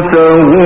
موته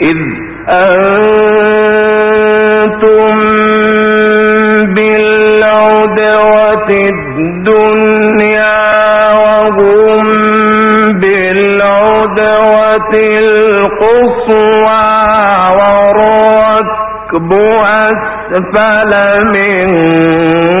إذ أنتم بالعدوة الدنيا وهم بالعدوة القصوى أسفل منكم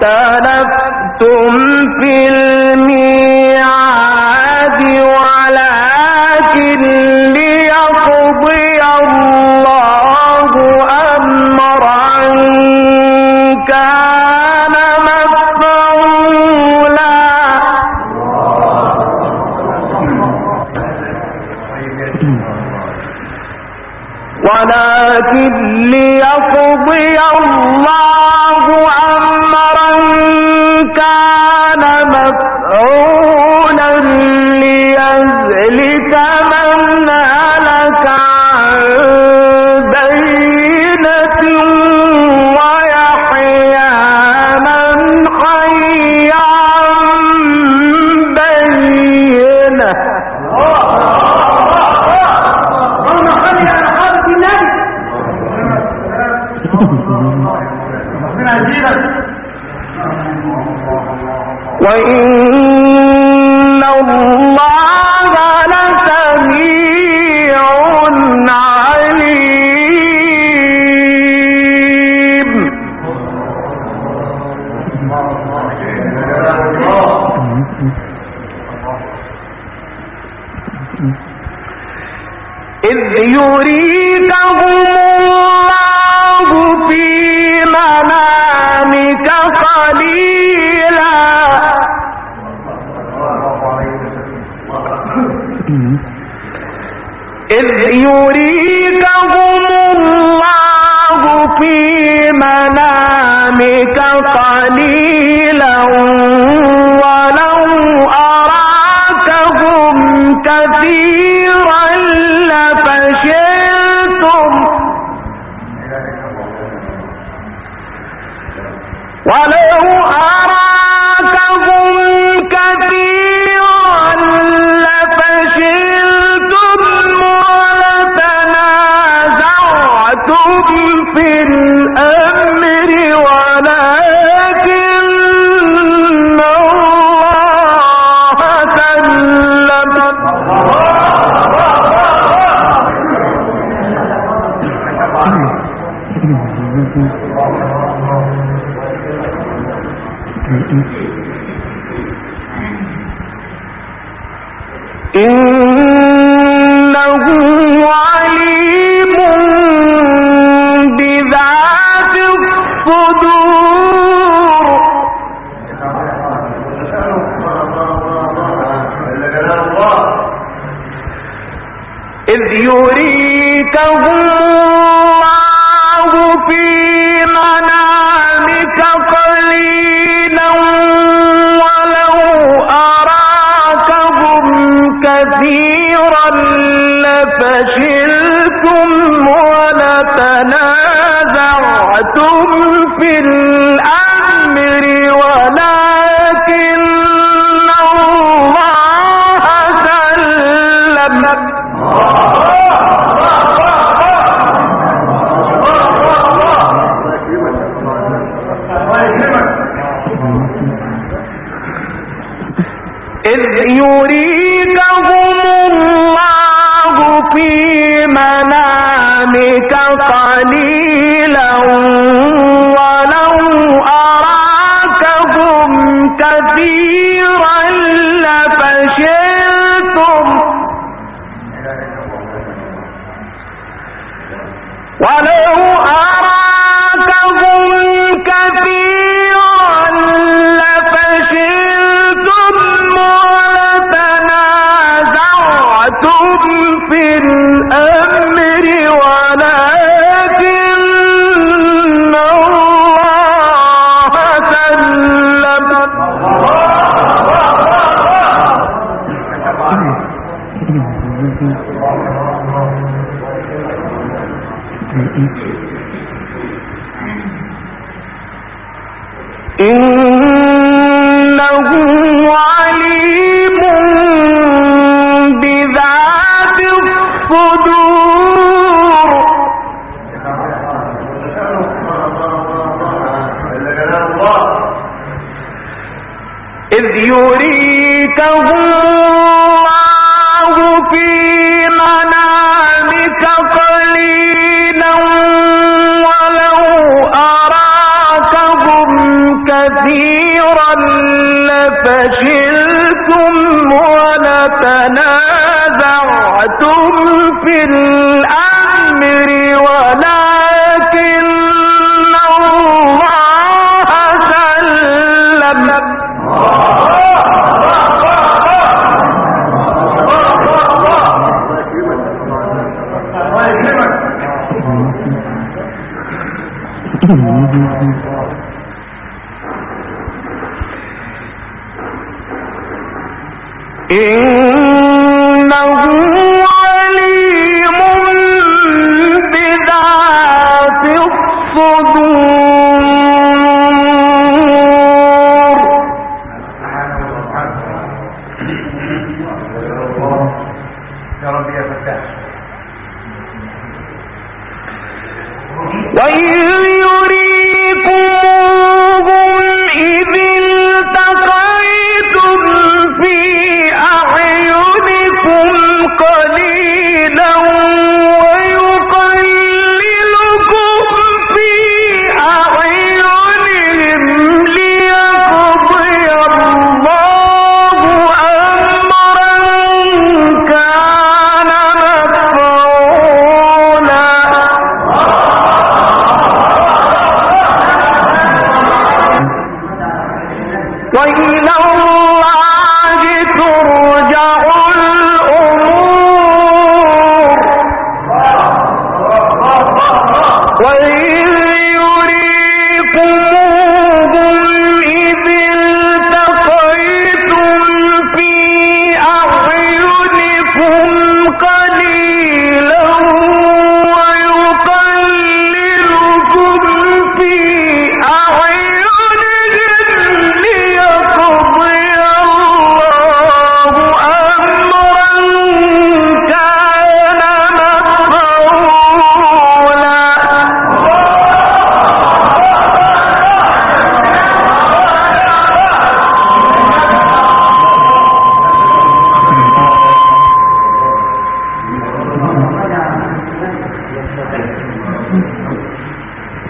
تر في إذ الله في منامك قليلا ولو أراكهم كثيرا لفشلتم ولتنازعتم في الأرض. وإلى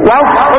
وقت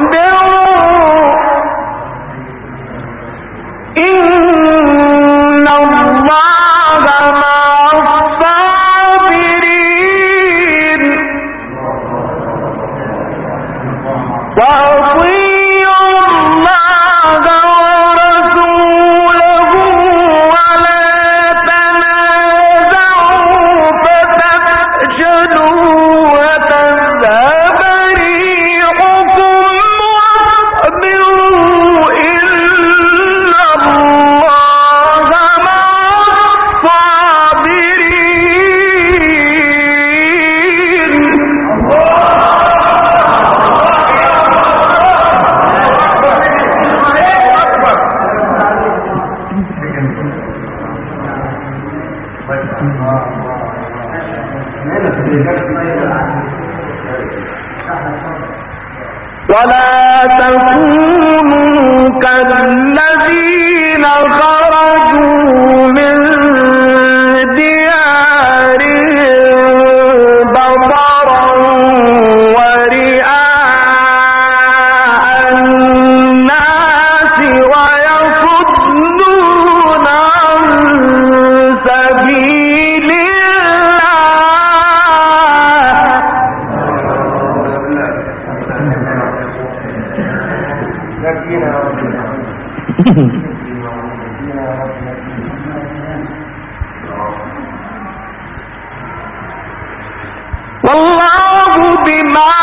والله بما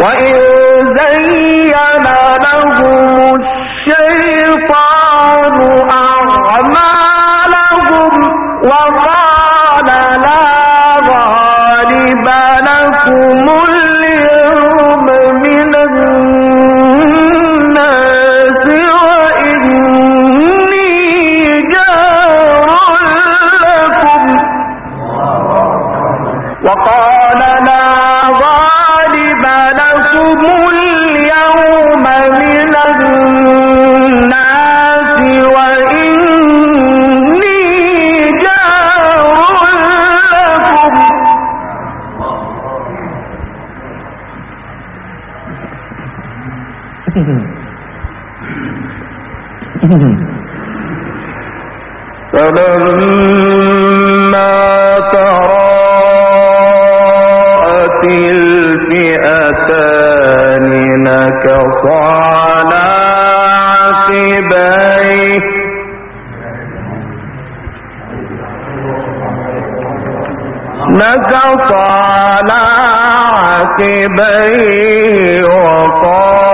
وإن زين لهم فلما تراءت الفئتان نكص على عقبيه وقال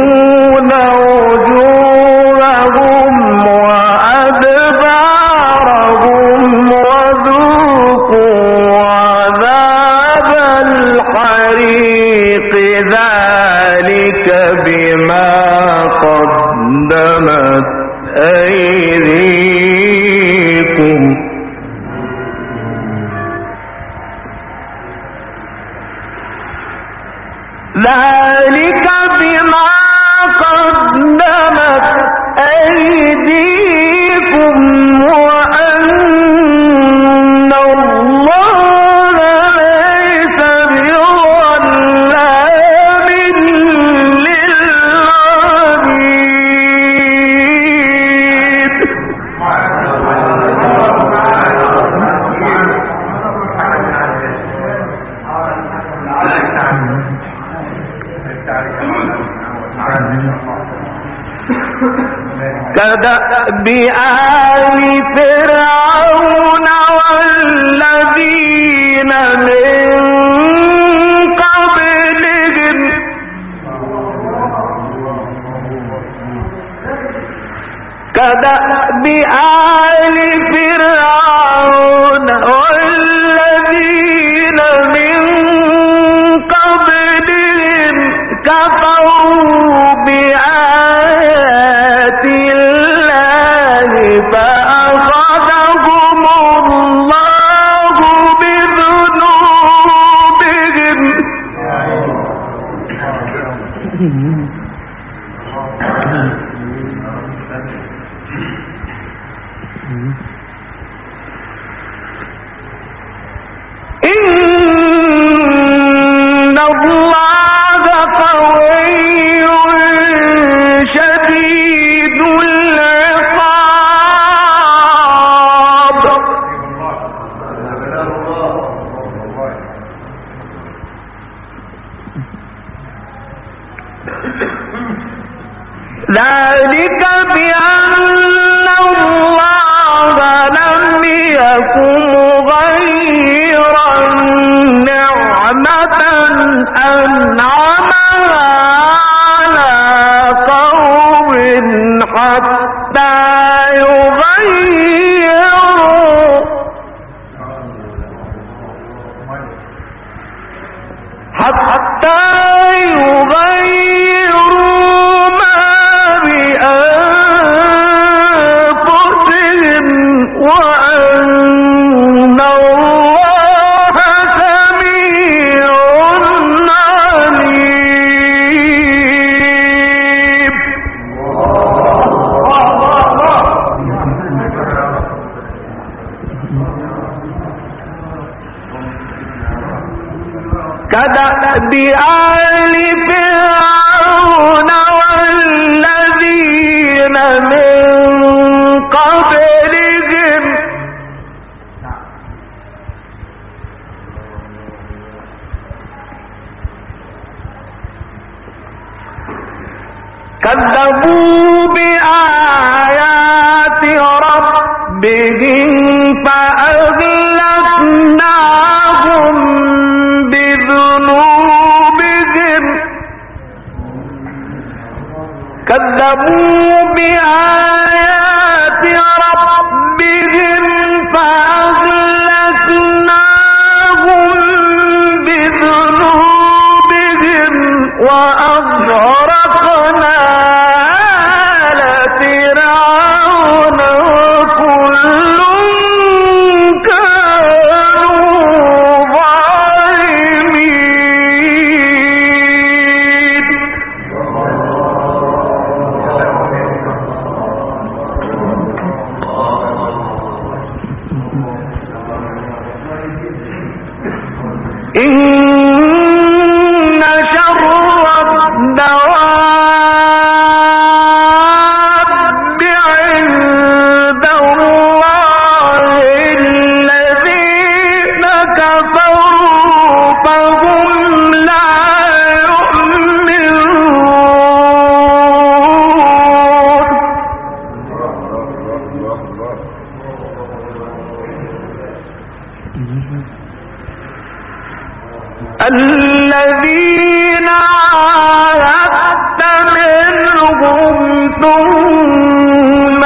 ثم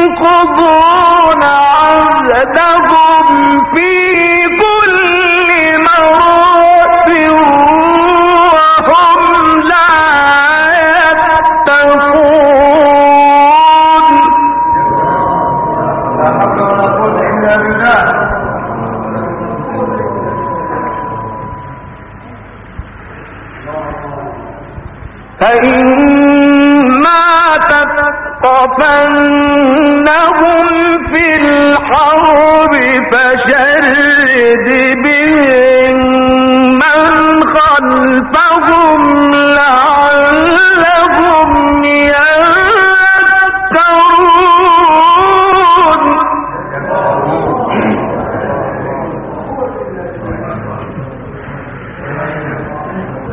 ينقضون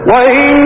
وإما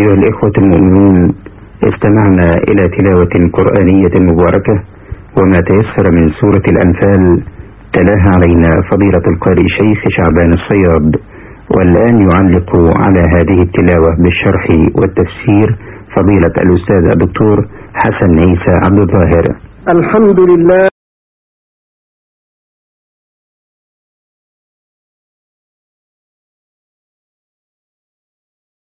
أيها الإخوة المؤمنون استمعنا إلى تلاوة قرآنية مباركة وما تيسر من سورة الأنفال تلاها علينا فضيلة القارئ شيخ شعبان الصياد والآن يعلق على هذه التلاوة بالشرح والتفسير فضيلة الأستاذ الدكتور حسن عيسى عبد الظاهر. الحمد لله.